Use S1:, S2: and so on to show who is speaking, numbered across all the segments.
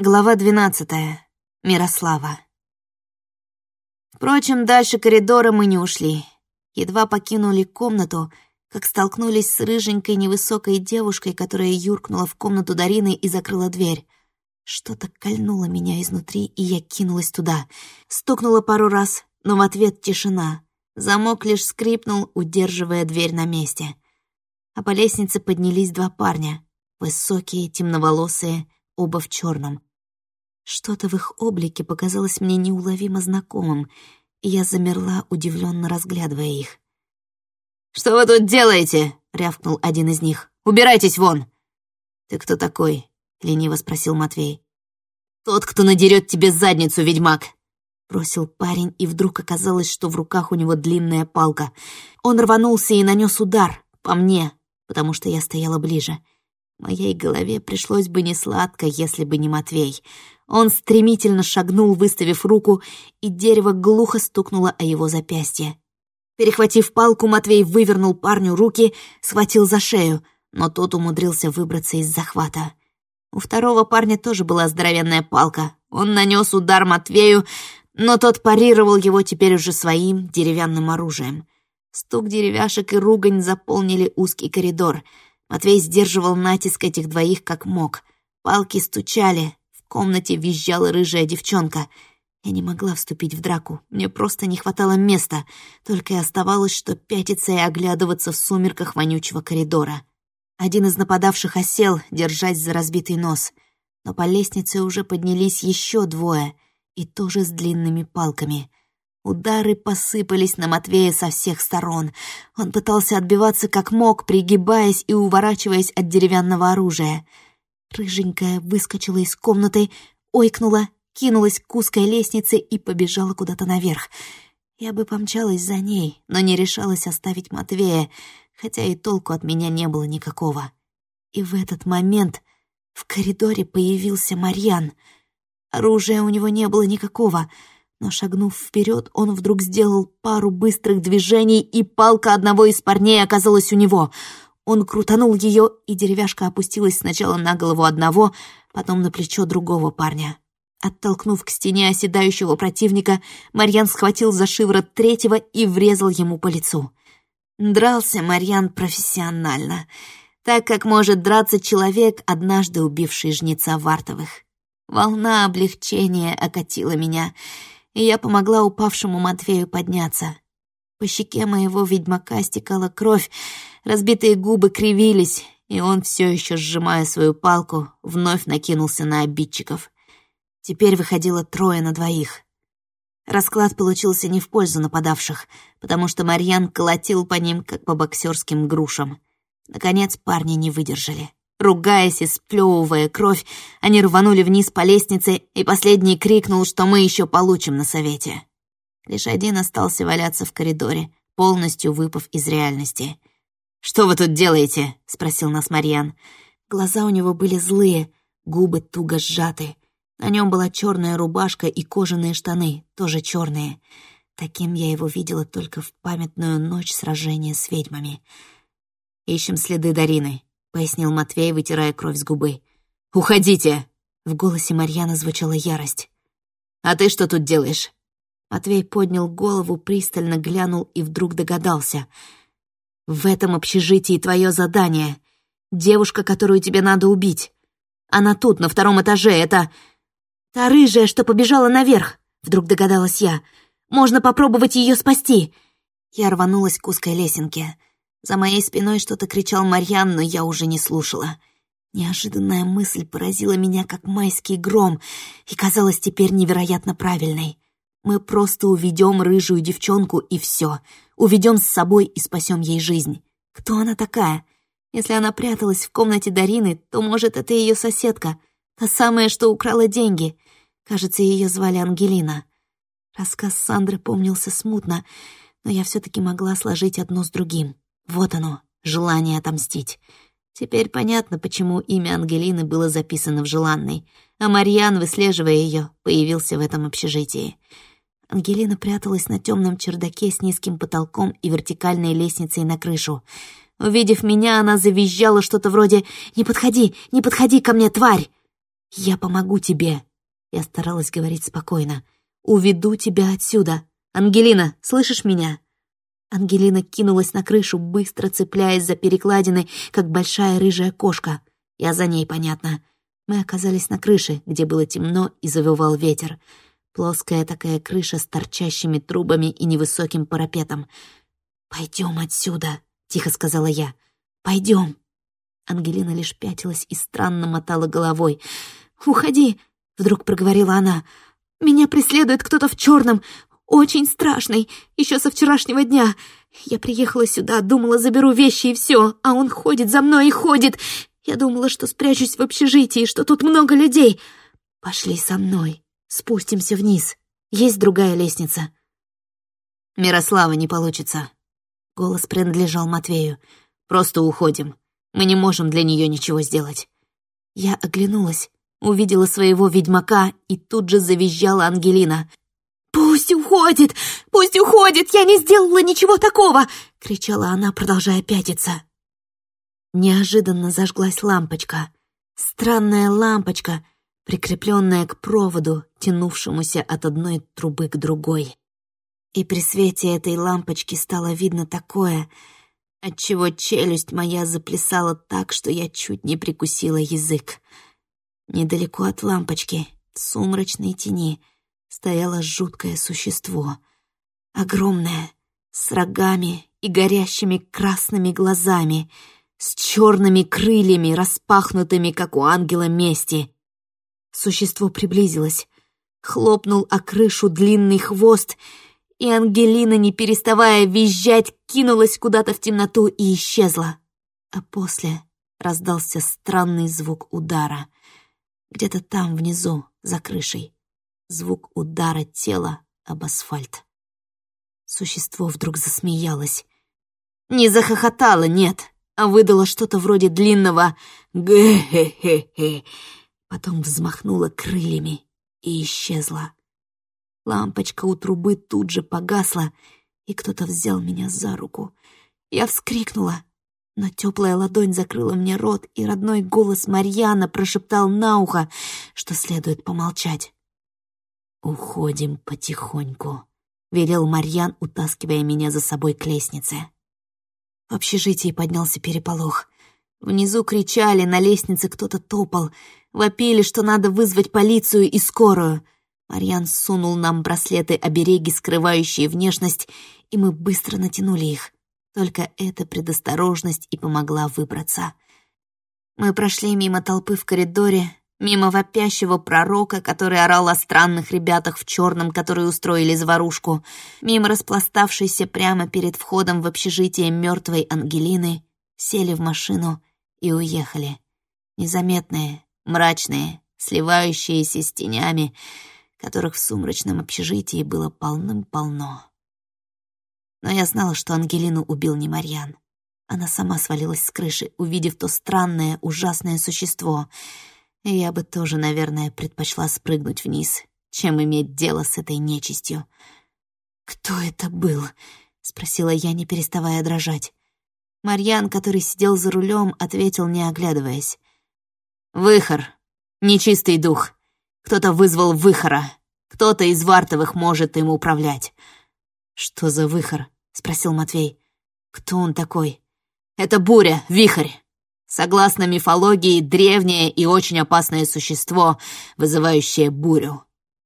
S1: Глава двенадцатая. Мирослава. Впрочем, дальше коридора мы не ушли. Едва покинули комнату, как столкнулись с рыженькой невысокой девушкой, которая юркнула в комнату Дарины и закрыла дверь. Что-то кольнуло меня изнутри, и я кинулась туда. Стукнула пару раз, но в ответ тишина. Замок лишь скрипнул, удерживая дверь на месте. А по лестнице поднялись два парня. Высокие, темноволосые, оба в черном. Что-то в их облике показалось мне неуловимо знакомым, и я замерла, удивленно разглядывая их. «Что вы тут делаете?» — рявкнул один из них. «Убирайтесь вон!» «Ты кто такой?» — лениво спросил Матвей. «Тот, кто надерет тебе задницу, ведьмак!» Бросил парень, и вдруг оказалось, что в руках у него длинная палка. Он рванулся и нанес удар по мне, потому что я стояла ближе. Моей голове пришлось бы не сладко, если бы не Матвей. Он стремительно шагнул, выставив руку, и дерево глухо стукнуло о его запястье. Перехватив палку, Матвей вывернул парню руки, схватил за шею, но тот умудрился выбраться из захвата. У второго парня тоже была здоровенная палка. Он нанес удар Матвею, но тот парировал его теперь уже своим деревянным оружием. Стук деревяшек и ругань заполнили узкий коридор — Матвей сдерживал натиск этих двоих как мог. Палки стучали, комнате визжала рыжая девчонка. Я не могла вступить в драку, мне просто не хватало места, только и оставалось, что пятиться и оглядываться в сумерках вонючего коридора. Один из нападавших осел, держась за разбитый нос. Но по лестнице уже поднялись еще двое, и тоже с длинными палками — Удары посыпались на Матвея со всех сторон. Он пытался отбиваться как мог, пригибаясь и уворачиваясь от деревянного оружия. Рыженькая выскочила из комнаты, ойкнула, кинулась к узкой лестнице и побежала куда-то наверх. Я бы помчалась за ней, но не решалась оставить Матвея, хотя и толку от меня не было никакого. И в этот момент в коридоре появился Марьян. Оружия у него не было никакого — но, шагнув вперед, он вдруг сделал пару быстрых движений, и палка одного из парней оказалась у него. Он крутанул ее, и деревяшка опустилась сначала на голову одного, потом на плечо другого парня. Оттолкнув к стене оседающего противника, Марьян схватил за шиворот третьего и врезал ему по лицу. Дрался Марьян профессионально, так как может драться человек, однажды убивший жнеца Вартовых. Волна облегчения окатила меня — и я помогла упавшему Матвею подняться. По щеке моего ведьмака стекала кровь, разбитые губы кривились, и он, все еще сжимая свою палку, вновь накинулся на обидчиков. Теперь выходило трое на двоих. Расклад получился не в пользу нападавших, потому что Марьян колотил по ним, как по боксерским грушам. Наконец парни не выдержали. Ругаясь и сплевывая кровь, они рванули вниз по лестнице, и последний крикнул, что мы еще получим на совете. Лишь один остался валяться в коридоре, полностью выпав из реальности. «Что вы тут делаете?» — спросил нас Марьян. Глаза у него были злые, губы туго сжаты. На нем была черная рубашка и кожаные штаны, тоже черные. Таким я его видела только в памятную ночь сражения с ведьмами. «Ищем следы Дарины», пояснил Матвей, вытирая кровь с губы. «Уходите!» В голосе Марьяна звучала ярость. «А ты что тут делаешь?» Матвей поднял голову, пристально глянул и вдруг догадался. «В этом общежитии твое задание. Девушка, которую тебе надо убить. Она тут, на втором этаже, это...» «Та рыжая, что побежала наверх», — вдруг догадалась я. «Можно попробовать ее спасти». Я рванулась к узкой лесенке. За моей спиной что-то кричал Марьян, но я уже не слушала. Неожиданная мысль поразила меня, как майский гром, и казалась теперь невероятно правильной. Мы просто уведем рыжую девчонку, и все. Уведем с собой и спасем ей жизнь. Кто она такая? Если она пряталась в комнате Дарины, то, может, это ее соседка, та самая, что украла деньги. Кажется, ее звали Ангелина. Рассказ Сандры помнился смутно, но я все-таки могла сложить одно с другим. Вот оно, желание отомстить. Теперь понятно, почему имя Ангелины было записано в желанной, а Марьян, выслеживая ее, появился в этом общежитии. Ангелина пряталась на темном чердаке с низким потолком и вертикальной лестницей на крышу. Увидев меня, она завизжала что-то вроде «Не подходи, не подходи ко мне, тварь!» «Я помогу тебе!» Я старалась говорить спокойно. «Уведу тебя отсюда! Ангелина, слышишь меня?» Ангелина кинулась на крышу, быстро цепляясь за перекладины, как большая рыжая кошка. Я за ней, понятно. Мы оказались на крыше, где было темно и завывал ветер. Плоская такая крыша с торчащими трубами и невысоким парапетом. «Пойдем отсюда», — тихо сказала я. «Пойдем». Ангелина лишь пятилась и странно мотала головой. «Уходи», — вдруг проговорила она. «Меня преследует кто-то в черном, очень страшный, еще со вчерашнего дня. Я приехала сюда, думала, заберу вещи и все, а он ходит за мной и ходит. Я думала, что спрячусь в общежитии, что тут много людей. Пошли со мной, спустимся вниз. Есть другая лестница».
S2: «Мирослава не получится». Голос принадлежал Матвею. «Просто уходим. Мы не можем для нее ничего сделать».
S1: Я оглянулась, увидела своего ведьмака, и тут же завизжала Ангелина. «Пусть уходит! Пусть уходит! Я не сделала ничего такого!» — кричала она, продолжая пятиться. Неожиданно зажглась лампочка. Странная лампочка, прикрепленная к проводу, тянувшемуся от одной трубы к другой. И при свете этой лампочки стало видно такое, отчего челюсть моя заплясала так, что я чуть не прикусила язык. Недалеко от лампочки, в сумрачной тени, стояло жуткое существо. Огромное, с рогами и горящими красными глазами, с черными крыльями, распахнутыми, как у ангела мести. Существо приблизилось, хлопнул о крышу длинный хвост — и Ангелина, не переставая визжать, кинулась куда-то в темноту и исчезла. А после раздался странный звук удара. Где-то там внизу, за крышей. Звук удара тела об асфальт. Существо вдруг засмеялось. Не захохотало, нет, а выдало что-то вроде длинного «гэ-хе-хе-хе». Потом взмахнуло крыльями и исчезла. Лампочка у трубы тут же погасла, и кто-то взял меня за руку. Я вскрикнула, но теплая ладонь закрыла мне рот, и родной голос Марьяна прошептал на ухо, что следует помолчать. «Уходим потихоньку», — велел Марьян, утаскивая меня за собой к лестнице. В общежитии поднялся переполох. Внизу кричали, на лестнице кто-то топал, вопили, что надо вызвать полицию и скорую — Марьян сунул нам браслеты-обереги, скрывающие внешность, и мы быстро натянули их. Только эта предосторожность и помогла выбраться. Мы прошли мимо толпы в коридоре, мимо вопящего пророка, который орал о странных ребятах в черном, которые устроили заварушку, мимо распластавшейся прямо перед входом в общежитие мертвой Ангелины, сели в машину и уехали. Незаметные, мрачные, сливающиеся с тенями — которых в сумрачном общежитии было полным-полно. Но я знала, что Ангелину убил не Марьян. Она сама свалилась с крыши, увидев то странное, ужасное существо. И я бы тоже, наверное, предпочла спрыгнуть вниз, чем иметь дело с этой нечистью. «Кто это был?» — спросила я, не переставая дрожать. Марьян, который сидел за рулем, ответил, не оглядываясь. «Выхор. Нечистый дух. Кто-то вызвал выхора. Кто-то из Вартовых может им управлять». «Что за выхор?» — спросил Матвей. «Кто он такой?» «Это буря, вихрь. Согласно мифологии, древнее и очень опасное существо, вызывающее бурю.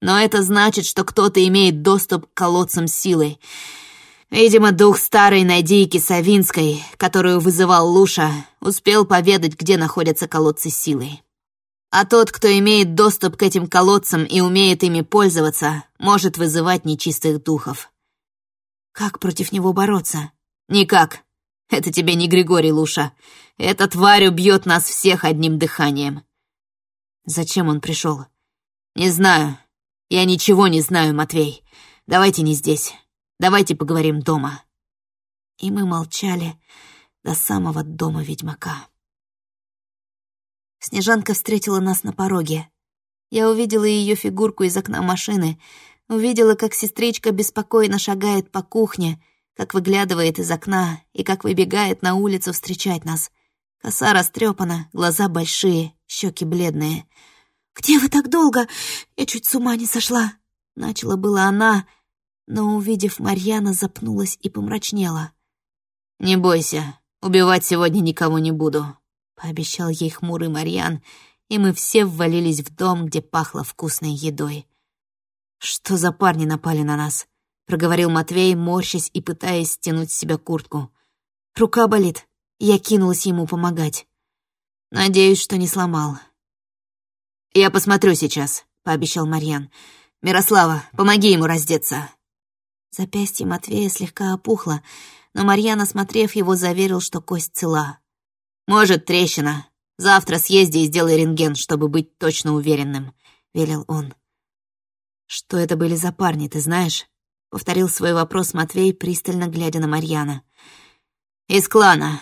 S1: Но это значит, что кто-то имеет доступ к колодцам силы. Видимо, дух старой Надейки Савинской, которую вызывал Луша, успел поведать, где находятся колодцы силы. А тот, кто имеет доступ к этим колодцам и умеет ими пользоваться, может вызывать нечистых духов. Как против него бороться? Никак. Это тебе не Григорий Луша. Эта тварь убьет нас всех одним дыханием. Зачем он пришел? Не знаю. Я ничего не знаю, Матвей. Давайте не здесь. Давайте поговорим дома. И мы молчали до самого дома ведьмака. Снежанка встретила нас на пороге. Я увидела ее фигурку из окна машины, увидела, как сестричка беспокойно шагает по кухне, как выглядывает из окна и как выбегает на улицу встречать нас. Коса растрепана, глаза большие, щеки бледные. где вы так долго? Я чуть с ума не сошла!» Начала была она, но, увидев Марьяна, запнулась и помрачнела.
S2: «Не бойся, убивать сегодня никого не буду», — пообещал ей хмурый Марьян, и мы все ввалились в дом, где пахло вкусной едой. «Что за парни напали на нас?» — проговорил Матвей, морщась и пытаясь стянуть с себя куртку. «Рука болит». Я кинулась ему помогать. Надеюсь, что не сломал. «Я посмотрю сейчас», — пообещал Марьян. «Мирослава, помоги ему раздеться».
S1: Запястье Матвея слегка опухло, но Марьян, осмотрев его, заверил, что кость цела.
S2: «Может, трещина. Завтра съезди и сделай рентген, чтобы быть точно уверенным», — велел он. «Что это были за парни, ты знаешь?» — повторил свой вопрос Матвей, пристально глядя на Марьяна. «Из клана.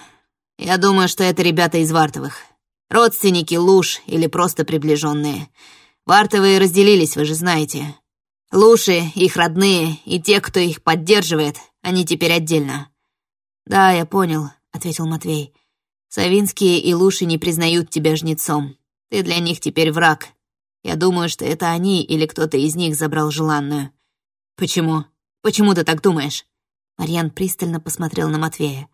S2: Я думаю, что это ребята из Вартовых. Родственники, Луж или просто приближенные. Вартовые разделились, вы же знаете. Луши, их родные и те, кто их поддерживает, они теперь отдельно. «Да, я понял», — ответил Матвей. «Савинские и Луши не признают тебя жнецом. Ты для них теперь враг. Я думаю, что это они или кто-то из них забрал желанную». «Почему? Почему ты так думаешь?» Марьян пристально посмотрел на Матвея.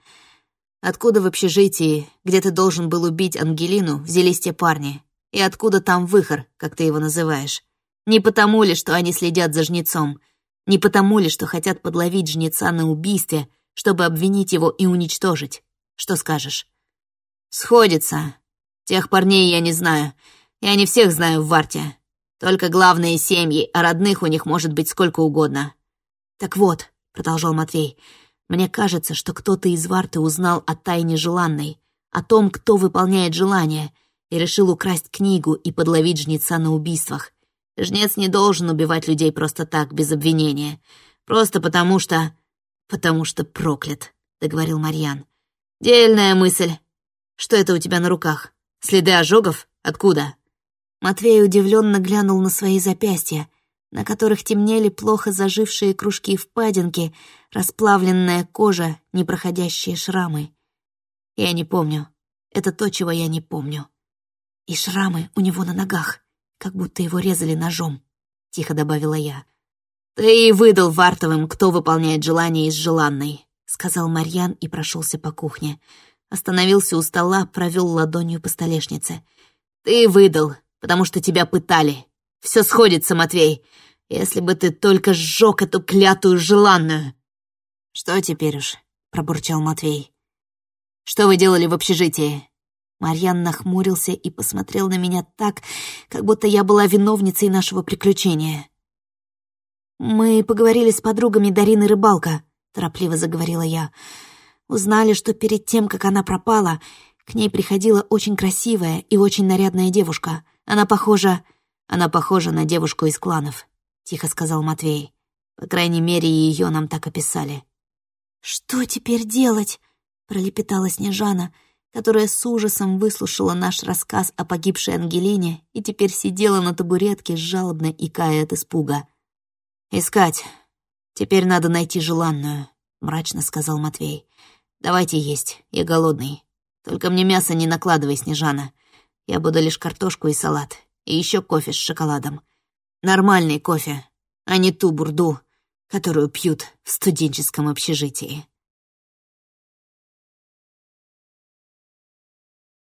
S2: «Откуда в общежитии, где ты должен был убить Ангелину, взялись те парни? И откуда там выхор, как ты его называешь? Не потому ли, что они следят за жнецом? Не потому ли, что хотят подловить жнеца на убийстве, чтобы обвинить его и уничтожить. Что скажешь?» «Сходится. Тех парней я не знаю. Я не всех знаю в Варте. Только главные семьи, а родных у них может быть сколько угодно». «Так вот», — продолжал Матвей, — «мне кажется, что кто-то из Варты узнал о тайне желанной, о том, кто выполняет желание, и решил украсть книгу и подловить жнеца на убийствах. Жнец не должен убивать людей просто так, без обвинения. Просто потому что «Потому что проклят», — договорил Марьян. «Дельная мысль. Что это у тебя на руках? Следы ожогов? Откуда?» Матвей удивленно глянул на свои запястья, на которых темнели плохо зажившие кружки и впадинки, расплавленная кожа, непроходящие шрамы. «Я не помню. Это то, чего я не помню. И шрамы у него на ногах, как будто его резали ножом», — тихо добавила я. «Ты и выдал Вартовым, кто выполняет желание из желанной», — сказал Марьян и прошелся по кухне. Остановился у стола, провел ладонью по столешнице. «Ты выдал, потому что тебя пытали. Все сходится, Матвей. Если бы ты только сжег эту клятую желанную». «Что теперь уж?» — пробурчал Матвей. «Что вы делали в общежитии?» Марьян нахмурился и посмотрел на меня так, как будто я была виновницей нашего приключения. «Мы поговорили с подругами Дарины Рыбалка», — торопливо заговорила я. «Узнали, что перед тем, как она пропала, к ней приходила очень красивая и очень нарядная девушка. Она похожа... Она похожа на девушку из кланов», — тихо сказал Матвей. «По крайней мере, ее нам так описали». «Что теперь делать?» — пролепетала Снежана, которая с ужасом выслушала наш рассказ о погибшей Ангелине и теперь сидела на табуретке, жалобно икая от испуга. «Искать. Теперь надо найти желанную», — мрачно сказал Матвей. «Давайте есть, я голодный. Только мне мясо не накладывай, Снежана. Я буду лишь картошку и салат. И еще кофе с шоколадом. Нормальный кофе, а не ту бурду, которую пьют в студенческом общежитии».